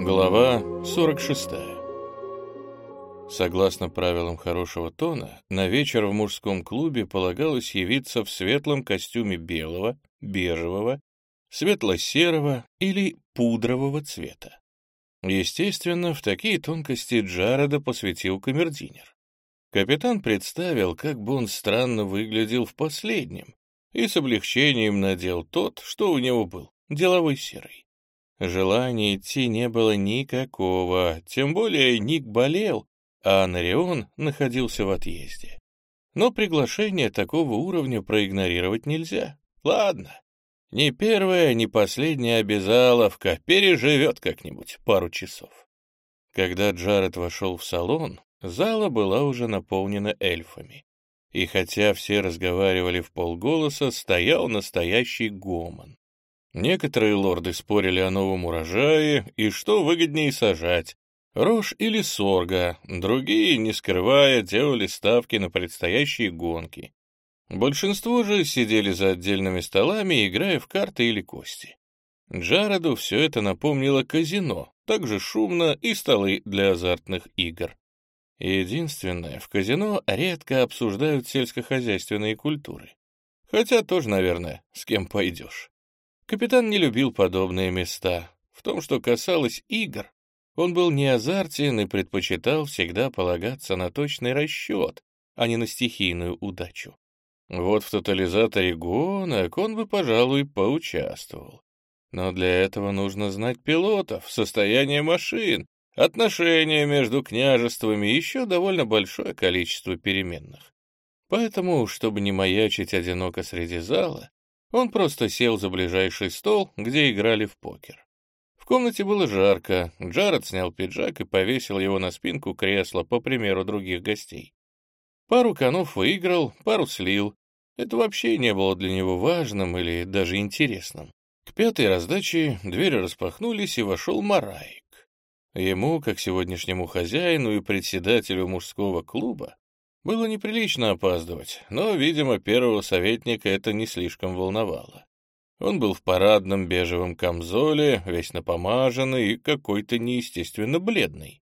Глава 46. Согласно правилам хорошего тона, на вечер в мужском клубе полагалось явиться в светлом костюме белого, бежевого, светло-серого или пудрового цвета. Естественно, в такие тонкости Джареда посвятил камердинер. Капитан представил, как бы он странно выглядел в последнем, и с облегчением надел тот, что у него был, деловой серый. Желания идти не было никакого, тем более Ник болел, а Анарион находился в отъезде. Но приглашение такого уровня проигнорировать нельзя. Ладно, ни первая, ни последняя обязаловка переживет как-нибудь пару часов. Когда Джаред вошел в салон, зала была уже наполнена эльфами. И хотя все разговаривали в полголоса, стоял настоящий гомон. Некоторые лорды спорили о новом урожае и что выгоднее сажать, рожь или сорга, другие, не скрывая, делали ставки на предстоящие гонки. Большинство же сидели за отдельными столами, играя в карты или кости. Джареду все это напомнило казино, также шумно и столы для азартных игр. Единственное, в казино редко обсуждают сельскохозяйственные культуры. Хотя тоже, наверное, с кем пойдешь. Капитан не любил подобные места. В том, что касалось игр, он был не азартен и предпочитал всегда полагаться на точный расчет, а не на стихийную удачу. Вот в тотализаторе гонок он бы, пожалуй, поучаствовал. Но для этого нужно знать пилотов, состояние машин, отношения между княжествами и еще довольно большое количество переменных. Поэтому, чтобы не маячить одиноко среди зала, он просто сел за ближайший стол, где играли в покер. В комнате было жарко, Джаред снял пиджак и повесил его на спинку кресла, по примеру других гостей. Пару конов выиграл, пару слил. Это вообще не было для него важным или даже интересным. К пятой раздаче двери распахнулись, и вошел Мараик. Ему, как сегодняшнему хозяину и председателю мужского клуба, было неприлично опаздывать, но, видимо, первого советника это не слишком волновало. Он был в парадном бежевом камзоле, весь напомаженный и какой-то неестественно бледный.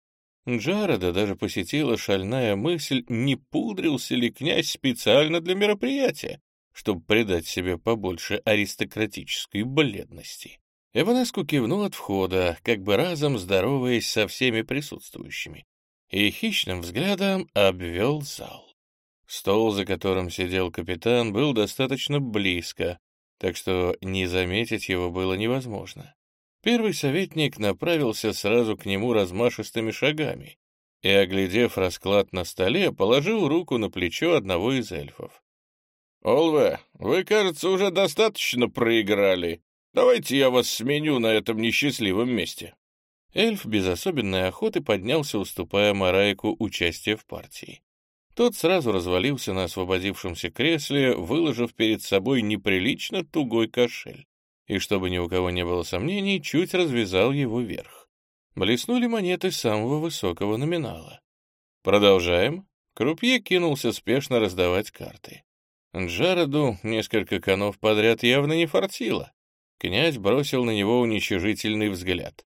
Джареда даже посетила шальная мысль, не пудрился ли князь специально для мероприятия, чтобы придать себе побольше аристократической бледности. Эванеску кивнул от входа, как бы разом здороваясь со всеми присутствующими и хищным взглядом обвел зал. Стол, за которым сидел капитан, был достаточно близко, так что не заметить его было невозможно. Первый советник направился сразу к нему размашистыми шагами и, оглядев расклад на столе, положил руку на плечо одного из эльфов. «Олве, вы, кажется, уже достаточно проиграли. Давайте я вас сменю на этом несчастливом месте». Эльф без особенной охоты поднялся, уступая Марайку участие в партии. Тот сразу развалился на освободившемся кресле, выложив перед собой неприлично тугой кошель, и, чтобы ни у кого не было сомнений, чуть развязал его вверх. Блеснули монеты самого высокого номинала. «Продолжаем?» Крупье кинулся спешно раздавать карты. Джареду несколько конов подряд явно не фартило. Князь бросил на него уничижительный взгляд.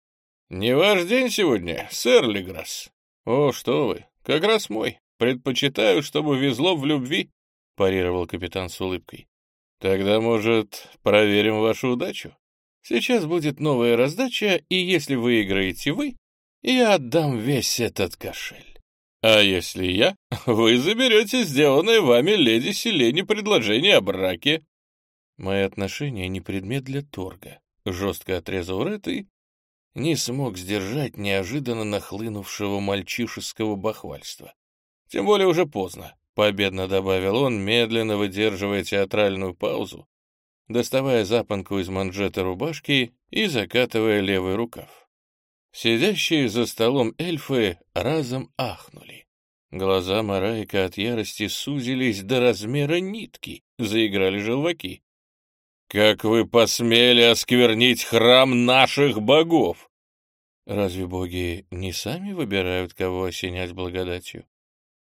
«Не ваш день сегодня, сэр Леграсс?» «О, что вы, как раз мой. Предпочитаю, чтобы везло в любви», — парировал капитан с улыбкой. «Тогда, может, проверим вашу удачу? Сейчас будет новая раздача, и если выиграете вы, я отдам весь этот кошель. А если я, вы заберете сделанное вами леди Селени предложение о браке». «Мои отношения не предмет для торга», — жестко отрезал Ред и не смог сдержать неожиданно нахлынувшего мальчишеского бахвальства. Тем более уже поздно, — победно добавил он, медленно выдерживая театральную паузу, доставая запонку из манжета рубашки и закатывая левый рукав. Сидящие за столом эльфы разом ахнули. Глаза Марайка от ярости сузились до размера нитки, заиграли желваки. «Как вы посмели осквернить храм наших богов!» «Разве боги не сами выбирают, кого осенять благодатью?»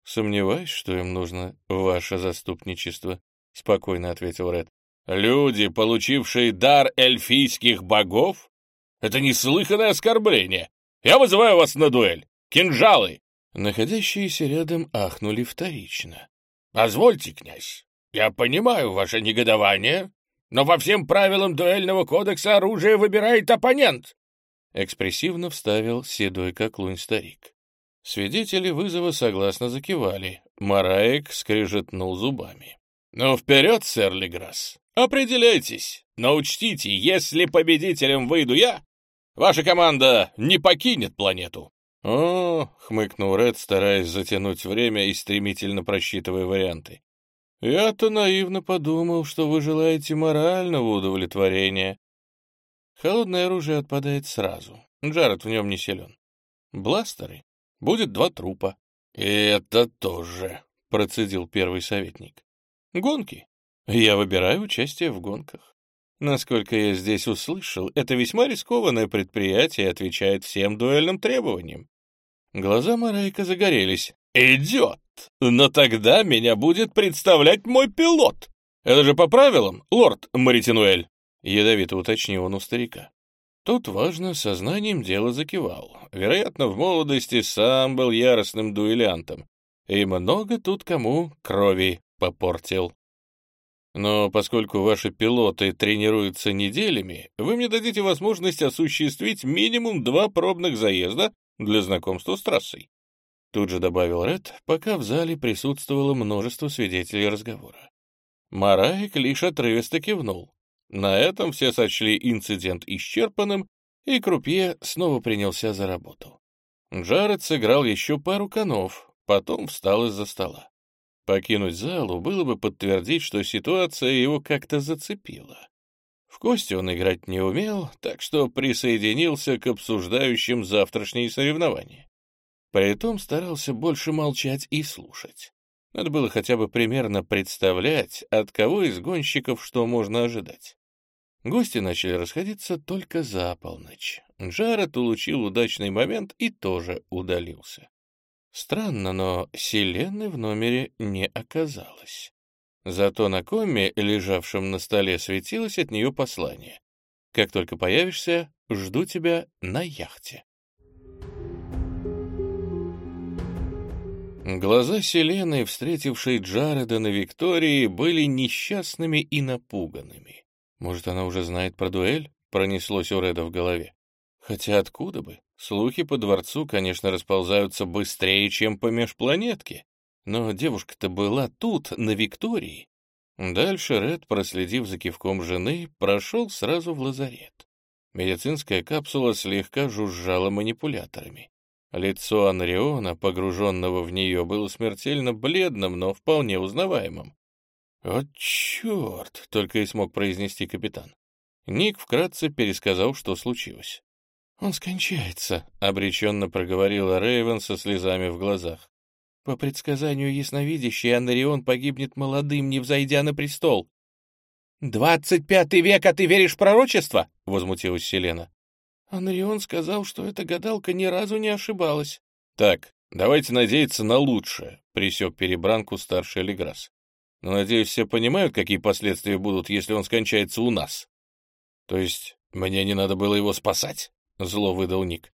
«Сомневаюсь, что им нужно ваше заступничество», — спокойно ответил Ред. «Люди, получившие дар эльфийских богов? Это неслыханное оскорбление. Я вызываю вас на дуэль! Кинжалы!» Находящиеся рядом ахнули вторично. «Позвольте, князь, я понимаю ваше негодование, но по всем правилам дуэльного кодекса оружие выбирает оппонент!» Экспрессивно вставил седой как лунь старик. Свидетели вызова согласно закивали. Мараек скрежетнул зубами. «Ну, вперед, сэр Леграсс! Определяйтесь! Но учтите, если победителем выйду я, ваша команда не покинет планету!» «О!» — хмыкнул Ред, стараясь затянуть время и стремительно просчитывая варианты. «Я-то наивно подумал, что вы желаете морального удовлетворения». Холодное оружие отпадает сразу. Джаред в нем не силен. Бластеры. Будет два трупа. «И это тоже», — процедил первый советник. «Гонки. Я выбираю участие в гонках. Насколько я здесь услышал, это весьма рискованное предприятие отвечает всем дуэльным требованиям. Глаза Марайка загорелись. «Идет! Но тогда меня будет представлять мой пилот! Это же по правилам, лорд Маритинуэль!» Ядовито уточнил он у старика. Тут важно, сознанием дела закивал. Вероятно, в молодости сам был яростным дуэлянтом. И много тут кому крови попортил. Но поскольку ваши пилоты тренируются неделями, вы мне дадите возможность осуществить минимум два пробных заезда для знакомства с трассой. Тут же добавил Ред, пока в зале присутствовало множество свидетелей разговора. Мараек лишь отрывисто кивнул. На этом все сочли инцидент исчерпанным, и Крупье снова принялся за работу. Джаред сыграл еще пару конов, потом встал из-за стола. Покинуть залу было бы подтвердить, что ситуация его как-то зацепила. В кости он играть не умел, так что присоединился к обсуждающим завтрашние соревнования. Притом старался больше молчать и слушать. Надо было хотя бы примерно представлять, от кого из гонщиков что можно ожидать. Гости начали расходиться только за полночь. Джаред улучил удачный момент и тоже удалился. Странно, но Селены в номере не оказалось. Зато на коме, лежавшем на столе, светилось от нее послание. «Как только появишься, жду тебя на яхте». Глаза Селены, встретившей Джареда на Виктории, были несчастными и напуганными. Может, она уже знает про дуэль? Пронеслось у Реда в голове. Хотя откуда бы? Слухи по дворцу, конечно, расползаются быстрее, чем по межпланетке. Но девушка-то была тут, на Виктории. Дальше Ред, проследив за кивком жены, прошел сразу в лазарет. Медицинская капсула слегка жужжала манипуляторами. Лицо Анриона, погруженного в нее, было смертельно бледным, но вполне узнаваемым. «О, черт!» — только и смог произнести капитан. Ник вкратце пересказал, что случилось. «Он скончается», — обреченно проговорила Рейвен со слезами в глазах. По предсказанию ясновидящей, Анрион погибнет молодым, не взойдя на престол. «Двадцать пятый век, а ты веришь в пророчество?» — возмутилась Селена. Анрион сказал, что эта гадалка ни разу не ошибалась. «Так, давайте надеяться на лучшее», — присек перебранку старший Леграс. «Но, надеюсь, все понимают, какие последствия будут, если он скончается у нас». «То есть мне не надо было его спасать?» — зло выдал Ник.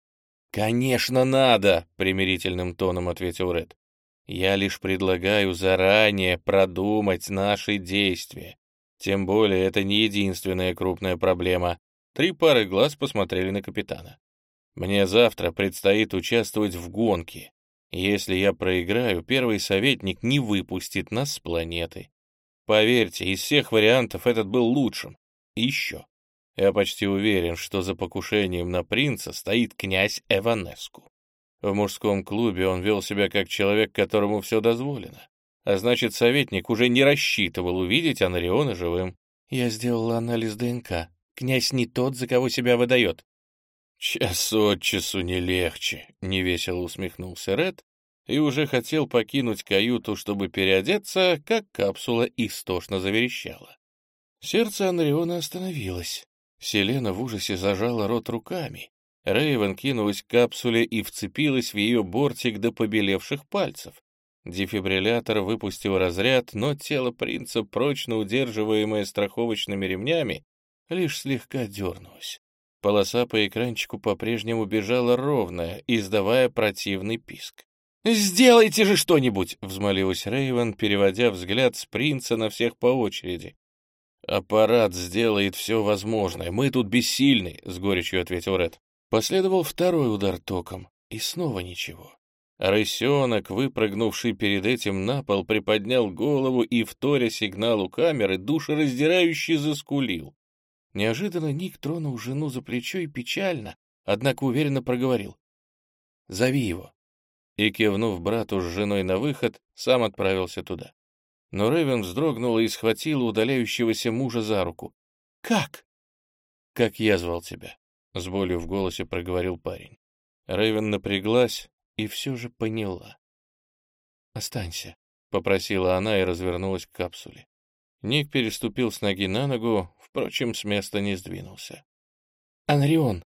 «Конечно надо!» — примирительным тоном ответил Ред. Я лишь предлагаю заранее продумать наши действия. Тем более это не единственная крупная проблема. Три пары глаз посмотрели на капитана. Мне завтра предстоит участвовать в гонке. Если я проиграю, первый советник не выпустит нас с планеты. Поверьте, из всех вариантов этот был лучшим. Еще. Я почти уверен, что за покушением на принца стоит князь Эванеску. В мужском клубе он вел себя как человек, которому все дозволено. А значит, советник уже не рассчитывал увидеть Анариона живым. Я сделал анализ ДНК. Князь не тот, за кого себя выдает. Час от часу не легче, — невесело усмехнулся Ред и уже хотел покинуть каюту, чтобы переодеться, как капсула истошно заверещала. Сердце Анриона остановилось. Селена в ужасе зажала рот руками. Рейвен кинулась к капсуле и вцепилась в ее бортик до побелевших пальцев. Дефибриллятор выпустил разряд, но тело принца, прочно удерживаемое страховочными ремнями, лишь слегка дернулось. Полоса по экранчику по-прежнему бежала ровная, издавая противный писк. «Сделайте же что-нибудь!» — взмолилась Рейвен, переводя взгляд с принца на всех по очереди. «Аппарат сделает все возможное. Мы тут бессильны», — с горечью ответил Ред. Последовал второй удар током, и снова ничего. Рысенок, выпрыгнувший перед этим на пол, приподнял голову и, вторя сигналу камеры, душераздирающе заскулил. Неожиданно Ник тронул жену за плечо и печально, однако уверенно проговорил. «Зови его». И, кивнув брату с женой на выход, сам отправился туда. Но Рэвен вздрогнула и схватила удаляющегося мужа за руку. «Как?» «Как я звал тебя», — с болью в голосе проговорил парень. Рэвен напряглась, и все же поняла. «Останься», — попросила она и развернулась к капсуле. Ник переступил с ноги на ногу, впрочем, с места не сдвинулся. «Анрион,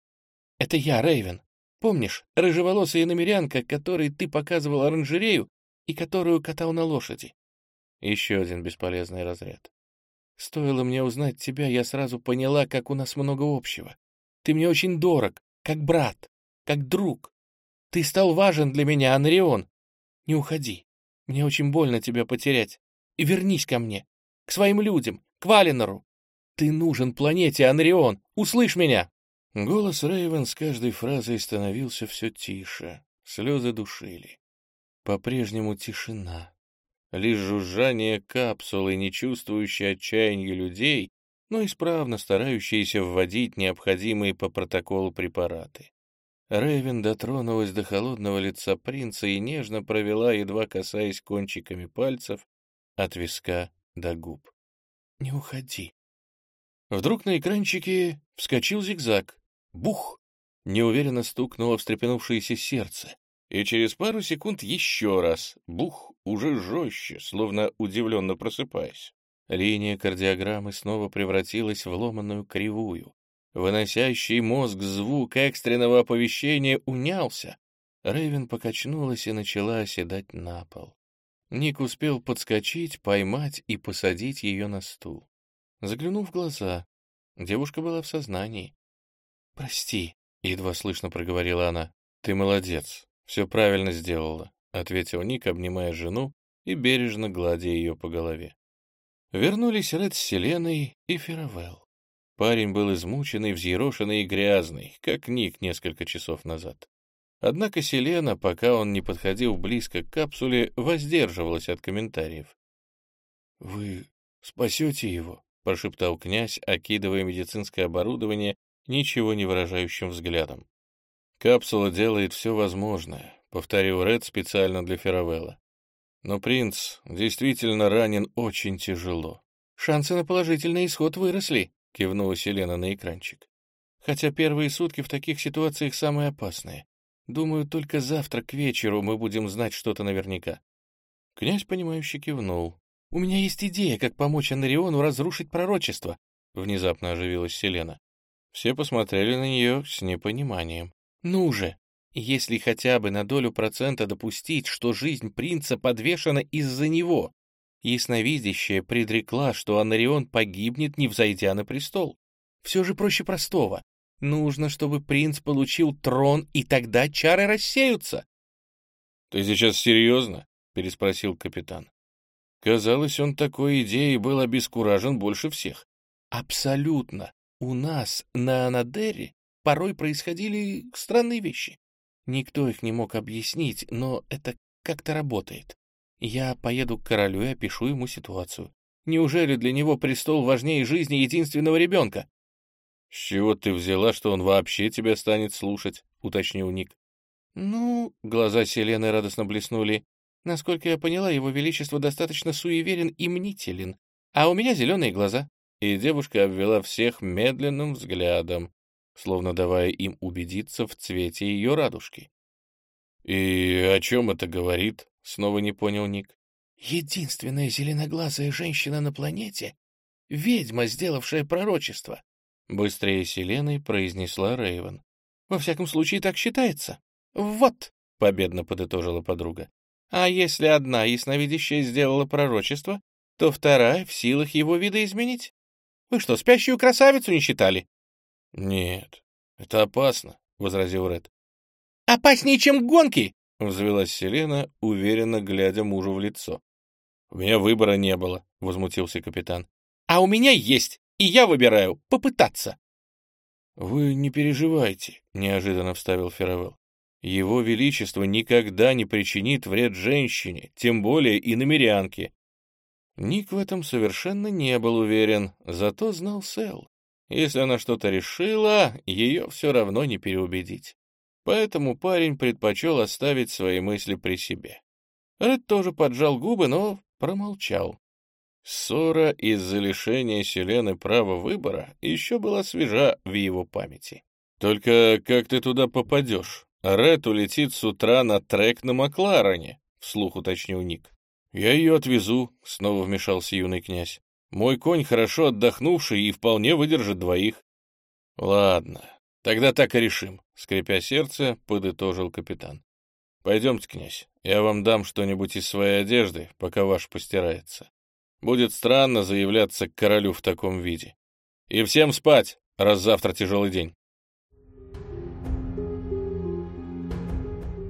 это я, Рейвен. Помнишь, рыжеволосая намерянка, которой ты показывал оранжерею и которую катал на лошади?» Еще один бесполезный разряд. «Стоило мне узнать тебя, я сразу поняла, как у нас много общего. Ты мне очень дорог, как брат, как друг. Ты стал важен для меня, Анрион. Не уходи. Мне очень больно тебя потерять. И вернись ко мне, к своим людям, к Валинору. Ты нужен планете, Анрион. Услышь меня!» Голос Рейвен с каждой фразой становился все тише. Слезы душили. По-прежнему тишина. Лишь жужжание капсулы, не чувствующие отчаяния людей, но исправно старающиеся вводить необходимые по протоколу препараты. Рэйвен дотронулась до холодного лица принца и нежно провела, едва касаясь кончиками пальцев, от виска до губ. «Не уходи». Вдруг на экранчике вскочил зигзаг. Бух! Неуверенно стукнуло встрепенувшееся сердце. И через пару секунд еще раз. Бух! Уже жестче, словно удивленно просыпаясь. Линия кардиограммы снова превратилась в ломаную кривую. Выносящий мозг звук экстренного оповещения унялся. Рэйвен покачнулась и начала оседать на пол. Ник успел подскочить, поймать и посадить ее на стул. Заглянув в глаза, девушка была в сознании. «Прости», — едва слышно проговорила она. «Ты молодец, все правильно сделала», — ответил Ник, обнимая жену и бережно гладя ее по голове. Вернулись Ред с Селеной и Феравелл. Парень был измученный, взъерошенный и грязный, как Ник несколько часов назад. Однако Селена, пока он не подходил близко к капсуле, воздерживалась от комментариев. «Вы спасете его?» — прошептал князь, окидывая медицинское оборудование ничего не выражающим взглядом. «Капсула делает все возможное», — повторил Ред специально для Феравелла. «Но принц действительно ранен очень тяжело. Шансы на положительный исход выросли», — кивнула Селена на экранчик. «Хотя первые сутки в таких ситуациях самые опасные. Думаю, только завтра к вечеру мы будем знать что-то наверняка». Князь, понимающе кивнул. «У меня есть идея, как помочь Анариону разрушить пророчество», — внезапно оживилась Селена. Все посмотрели на нее с непониманием. «Ну же, если хотя бы на долю процента допустить, что жизнь принца подвешена из-за него, Ясновидящая предрекла, что Анарион погибнет, не взойдя на престол. Все же проще простого. Нужно, чтобы принц получил трон, и тогда чары рассеются. — Ты сейчас серьезно? — переспросил капитан. Казалось, он такой идеей был обескуражен больше всех. — Абсолютно. У нас на Анадере порой происходили странные вещи. Никто их не мог объяснить, но это как-то работает. Я поеду к королю и опишу ему ситуацию. Неужели для него престол важнее жизни единственного ребенка? — С чего ты взяла, что он вообще тебя станет слушать? — уточнил Ник. — Ну, глаза Селены радостно блеснули. Насколько я поняла, его величество достаточно суеверен и мнителен, а у меня зеленые глаза. И девушка обвела всех медленным взглядом, словно давая им убедиться в цвете ее радужки. — И о чем это говорит? — снова не понял Ник. «Единственная зеленоглазая женщина на планете — ведьма, сделавшая пророчество», — быстрее Селеной произнесла Рейвен. «Во всяком случае, так считается». «Вот», — победно подытожила подруга. «А если одна ясновидящая сделала пророчество, то вторая в силах его видоизменить. Вы что, спящую красавицу не считали?» «Нет, «Это опасно», — возразил Ред. «Опаснее, чем гонки!» — взвелась Селена, уверенно глядя мужу в лицо. «У меня выбора не было», — возмутился капитан. «А у меня есть, и я выбираю попытаться». «Вы не переживайте», — неожиданно вставил Феравелл. «Его Величество никогда не причинит вред женщине, тем более и намерянке». Ник в этом совершенно не был уверен, зато знал Сэл. Если она что-то решила, ее все равно не переубедить. Поэтому парень предпочел оставить свои мысли при себе. Ред тоже поджал губы, но промолчал. Ссора из-за лишения Селены права выбора еще была свежа в его памяти. «Только как ты туда попадешь? Ред улетит с утра на трек на Макларене», — вслух уточнил Ник. «Я ее отвезу», — снова вмешался юный князь. «Мой конь хорошо отдохнувший и вполне выдержит двоих». «Ладно, тогда так и решим», — скрипя сердце, подытожил капитан. «Пойдемте, князь, я вам дам что-нибудь из своей одежды, пока ваш постирается. Будет странно заявляться к королю в таком виде. И всем спать, раз завтра тяжелый день.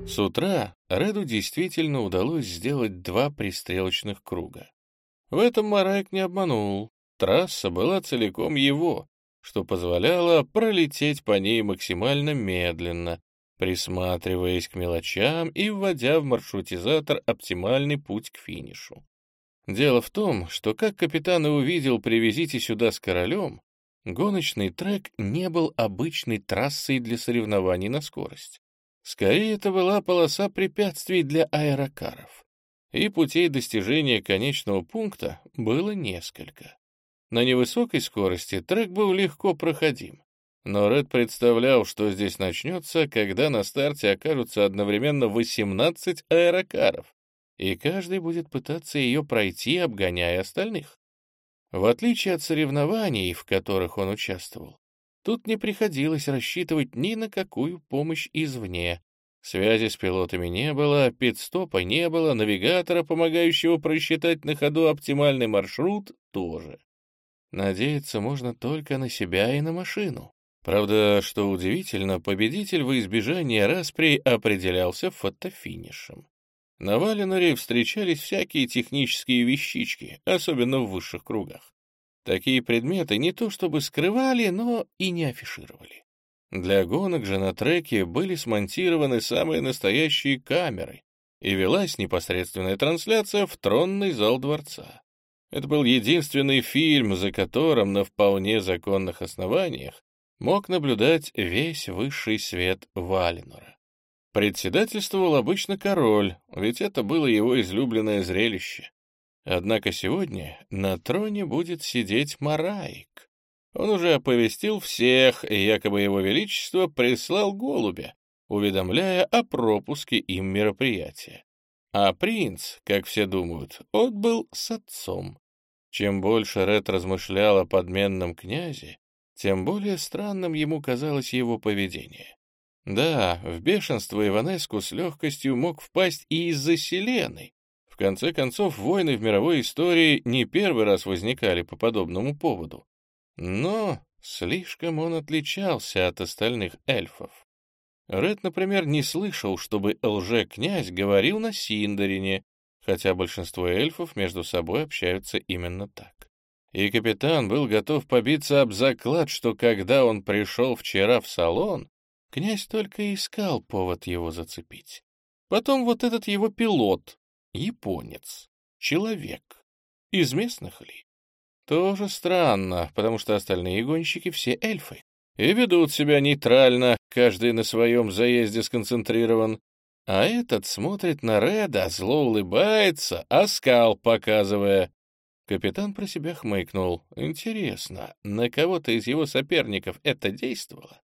С утра Реду действительно удалось сделать два пристрелочных круга. В этом Марайк не обманул. Трасса была целиком его, что позволяло пролететь по ней максимально медленно, присматриваясь к мелочам и вводя в маршрутизатор оптимальный путь к финишу. Дело в том, что, как капитан и увидел «Привезите сюда с королем», гоночный трек не был обычной трассой для соревнований на скорость. Скорее, это была полоса препятствий для аэрокаров. И путей достижения конечного пункта было несколько. На невысокой скорости трек был легко проходим. Но Ред представлял, что здесь начнется, когда на старте окажутся одновременно 18 аэрокаров, и каждый будет пытаться ее пройти, обгоняя остальных. В отличие от соревнований, в которых он участвовал, тут не приходилось рассчитывать ни на какую помощь извне. Связи с пилотами не было, пит-стопа не было, навигатора, помогающего просчитать на ходу оптимальный маршрут, тоже. Надеяться можно только на себя и на машину. Правда, что удивительно, победитель во избежание распри определялся фотофинишем. На Валеноре встречались всякие технические вещички, особенно в высших кругах. Такие предметы не то чтобы скрывали, но и не афишировали. Для гонок же на треке были смонтированы самые настоящие камеры, и велась непосредственная трансляция в тронный зал дворца. Это был единственный фильм, за которым на вполне законных основаниях мог наблюдать весь высший свет Валенора. Председательствовал обычно король, ведь это было его излюбленное зрелище. Однако сегодня на троне будет сидеть Мараик. Он уже оповестил всех, и якобы его величество прислал голубя, уведомляя о пропуске им мероприятия. А принц, как все думают, отбыл с отцом. Чем больше Ред размышлял о подменном князе, тем более странным ему казалось его поведение. Да, в бешенство Иванеску с легкостью мог впасть и из-за Селены. Конце концов, войны в мировой истории не первый раз возникали по подобному поводу. Но слишком он отличался от остальных эльфов. Ред, например, не слышал, чтобы лже-князь говорил на Синдарине, хотя большинство эльфов между собой общаются именно так. И капитан был готов побиться об заклад, что когда он пришел вчера в салон, Князь только искал повод его зацепить. Потом вот этот его пилот, японец, человек, из местных ли? Тоже странно, потому что остальные гонщики все эльфы и ведут себя нейтрально, каждый на своем заезде сконцентрирован. А этот смотрит на Реда, зло улыбается, а скал показывая. Капитан про себя хмыкнул. Интересно, на кого-то из его соперников это действовало?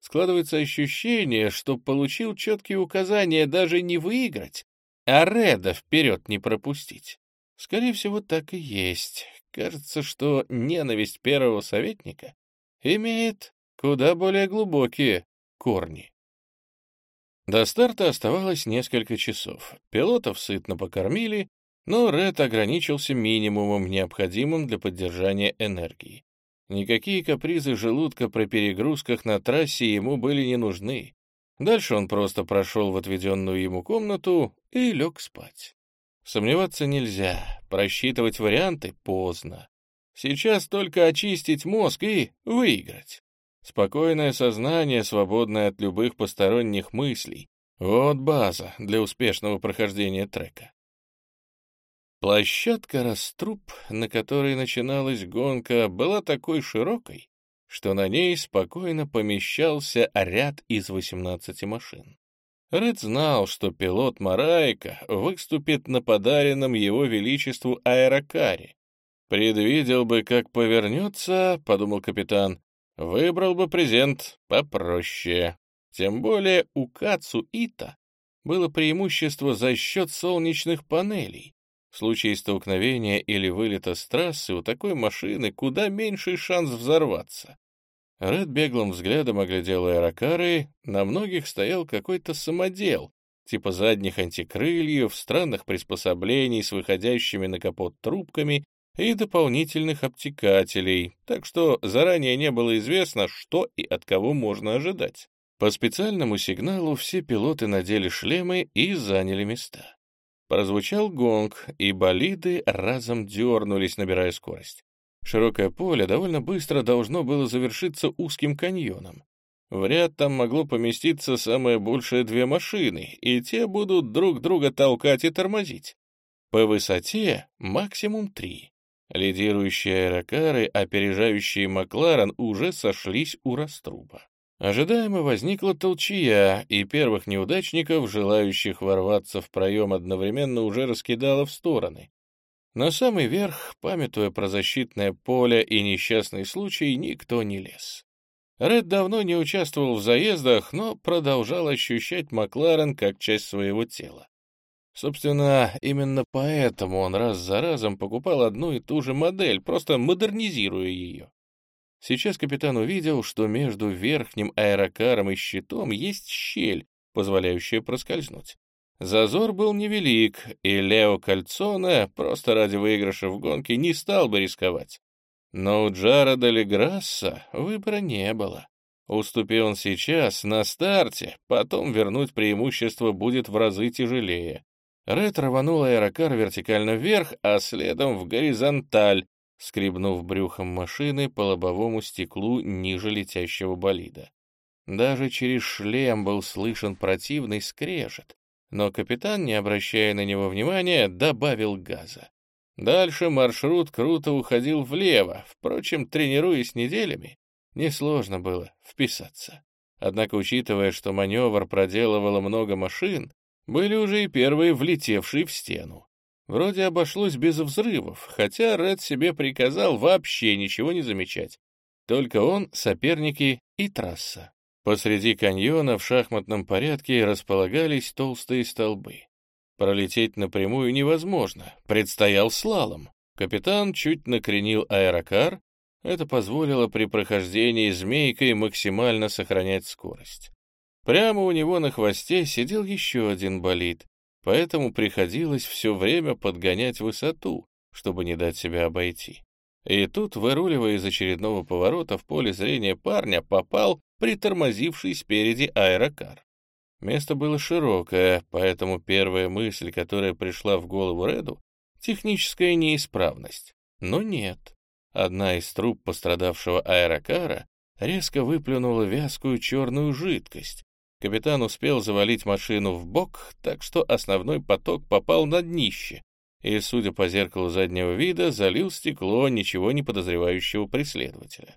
Складывается ощущение, что получил четкие указания даже не выиграть, а Реда вперед не пропустить. Скорее всего, так и есть. Кажется, что ненависть первого советника имеет куда более глубокие корни. До старта оставалось несколько часов. Пилотов сытно покормили, но Ред ограничился минимумом, необходимым для поддержания энергии. Никакие капризы желудка при перегрузках на трассе ему были не нужны. Дальше он просто прошел в отведенную ему комнату и лег спать. Сомневаться нельзя, просчитывать варианты поздно. Сейчас только очистить мозг и выиграть. Спокойное сознание, свободное от любых посторонних мыслей. Вот база для успешного прохождения трека. Площадка раструб, на которой начиналась гонка, была такой широкой, что на ней спокойно помещался ряд из 18 машин. Ред знал, что пилот Марайка выступит на подаренном его величеству аэрокаре. «Предвидел бы, как повернется», — подумал капитан, — «выбрал бы презент попроще». Тем более у Кацу Ита было преимущество за счет солнечных панелей, в случае столкновения или вылета с трассы у такой машины куда меньший шанс взорваться. Ред беглым взглядом оглядел аэрокары, на многих стоял какой-то самодел, типа задних антикрыльев, странных приспособлений с выходящими на капот трубками и дополнительных обтекателей, так что заранее не было известно, что и от кого можно ожидать. По специальному сигналу все пилоты надели шлемы и заняли места. Прозвучал гонг, и болиды разом дернулись, набирая скорость. Широкое поле довольно быстро должно было завершиться узким каньоном. В ряд там могло поместиться самое большее две машины, и те будут друг друга толкать и тормозить. По высоте максимум три. Лидирующие аэрокары, опережающие Макларен, уже сошлись у раструба. Ожидаемо возникла толчья, и первых неудачников, желающих ворваться в проем, одновременно уже раскидало в стороны. На самый верх, памятуя про защитное поле и несчастный случай, никто не лез. Ред давно не участвовал в заездах, но продолжал ощущать Макларен как часть своего тела. Собственно, именно поэтому он раз за разом покупал одну и ту же модель, просто модернизируя ее. Сейчас капитан увидел, что между верхним аэрокаром и щитом есть щель, позволяющая проскользнуть. Зазор был невелик, и Лео Кальцоне просто ради выигрыша в гонке не стал бы рисковать. Но у Джареда Леграсса выбора не было. Уступи он сейчас, на старте, потом вернуть преимущество будет в разы тяжелее. Ред рванул аэрокар вертикально вверх, а следом в горизонталь, скребнув брюхом машины по лобовому стеклу ниже летящего болида. Даже через шлем был слышен противный скрежет, но капитан, не обращая на него внимания, добавил газа. Дальше маршрут круто уходил влево, впрочем, тренируясь неделями, несложно было вписаться. Однако, учитывая, что маневр проделывало много машин, были уже и первые влетевшие в стену. Вроде обошлось без взрывов, хотя Ред себе приказал вообще ничего не замечать. Только он, соперники и трасса. Посреди каньона в шахматном порядке располагались толстые столбы. Пролететь напрямую невозможно, предстоял слалом. Капитан чуть накренил аэрокар, это позволило при прохождении змейкой максимально сохранять скорость. Прямо у него на хвосте сидел еще один болид, поэтому приходилось все время подгонять высоту, чтобы не дать себя обойти. И тут, выруливая из очередного поворота в поле зрения парня, попал притормозивший спереди аэрокар. Место было широкое, поэтому первая мысль, которая пришла в голову Реду — техническая неисправность. Но нет. Одна из труб пострадавшего аэрокара резко выплюнула вязкую черную жидкость, Капитан успел завалить машину в бок, так что основной поток попал на днище, и, судя по зеркалу заднего вида, залил стекло ничего не подозревающего преследователя.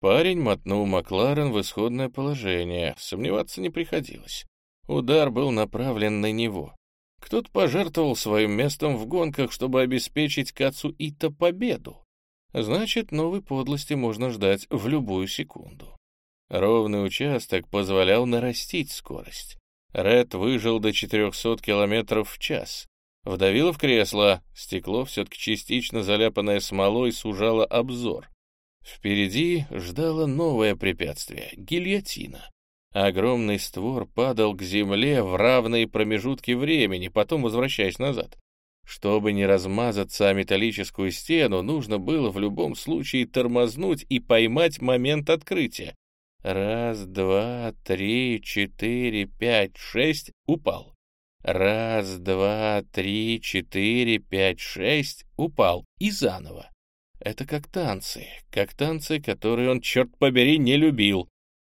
Парень мотнул Макларен в исходное положение, сомневаться не приходилось. Удар был направлен на него. Кто-то пожертвовал своим местом в гонках, чтобы обеспечить Кацу Ита победу. Значит, новой подлости можно ждать в любую секунду. Ровный участок позволял нарастить скорость. Ред выжил до 400 км в час. Вдавило в кресло, стекло, все-таки частично заляпанное смолой, сужало обзор. Впереди ждало новое препятствие — гильотина. Огромный створ падал к земле в равные промежутки времени, потом возвращаясь назад. Чтобы не размазаться о металлическую стену, нужно было в любом случае тормознуть и поймать момент открытия. Раз, два, три, четыре, пять, шесть — упал. Раз, два, три, четыре, пять, шесть — упал. И заново. Это как танцы, как танцы, которые он, черт побери, не любил.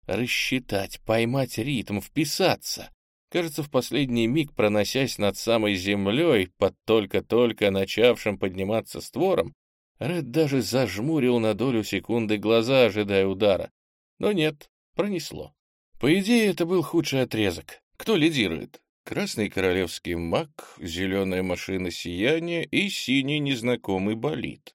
Рассчитать, поймать ритм, вписаться. Кажется, в последний миг, проносясь над самой землей, под только-только начавшим подниматься створом, Ред даже зажмурил на долю секунды глаза, ожидая удара. Но нет, пронесло. По идее, это был худший отрезок. Кто лидирует? Красный королевский маг, зеленая машина сияния и синий незнакомый болид.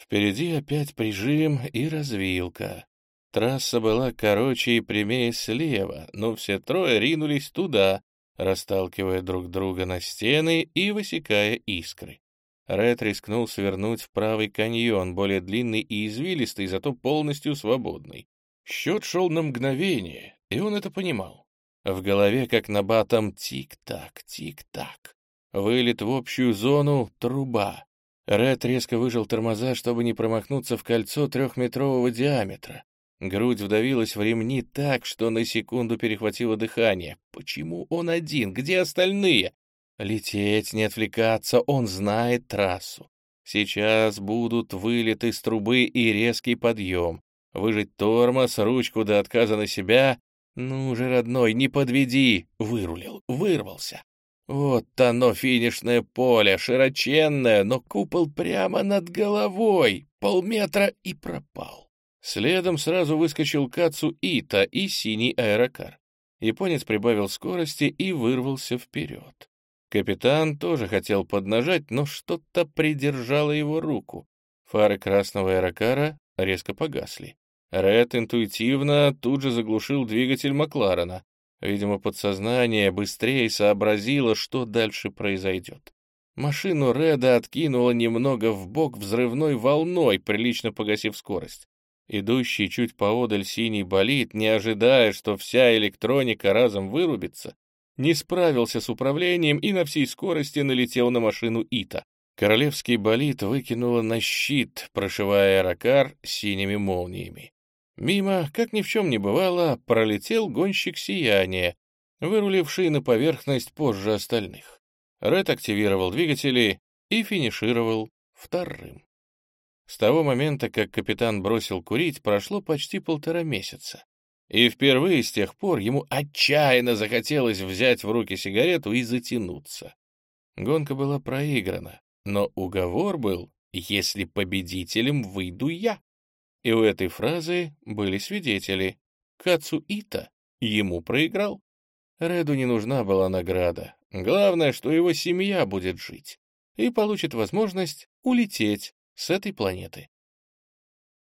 Впереди опять прижим и развилка. Трасса была короче и прямее слева, но все трое ринулись туда, расталкивая друг друга на стены и высекая искры. Ред рискнул свернуть в правый каньон, более длинный и извилистый, зато полностью свободный. Счет шел на мгновение, и он это понимал. В голове, как на батом, тик-так, тик-так. Вылет в общую зону — труба. Ред резко выжил тормоза, чтобы не промахнуться в кольцо трехметрового диаметра. Грудь вдавилась в ремни так, что на секунду перехватило дыхание. Почему он один? Где остальные? Лететь, не отвлекаться, он знает трассу. Сейчас будут вылет из трубы и резкий подъем. Выжать тормоз, ручку до отказа на себя. Ну же, родной, не подведи. Вырулил, вырвался. Вот оно, финишное поле, широченное, но купол прямо над головой. Полметра и пропал. Следом сразу выскочил Кацу Ита и синий аэрокар. Японец прибавил скорости и вырвался вперед. Капитан тоже хотел поднажать, но что-то придержало его руку. Фары красного аэрокара резко погасли. Ред интуитивно тут же заглушил двигатель Макларена. Видимо, подсознание быстрее сообразило, что дальше произойдет. Машину Реда откинуло немного в бок взрывной волной, прилично погасив скорость. Идущий чуть поодаль синий болид, не ожидая, что вся электроника разом вырубится, не справился с управлением и на всей скорости налетел на машину Ита. Королевский болид выкинуло на щит, прошивая аэрокар синими молниями. Мимо, как ни в чем не бывало, пролетел гонщик сияния, выруливший на поверхность позже остальных. Ред активировал двигатели и финишировал вторым. С того момента, как капитан бросил курить, прошло почти полтора месяца. И впервые с тех пор ему отчаянно захотелось взять в руки сигарету и затянуться. Гонка была проиграна, но уговор был «если победителем выйду я». И у этой фразы были свидетели. Кацу Ита ему проиграл. Реду не нужна была награда. Главное, что его семья будет жить и получит возможность улететь с этой планеты.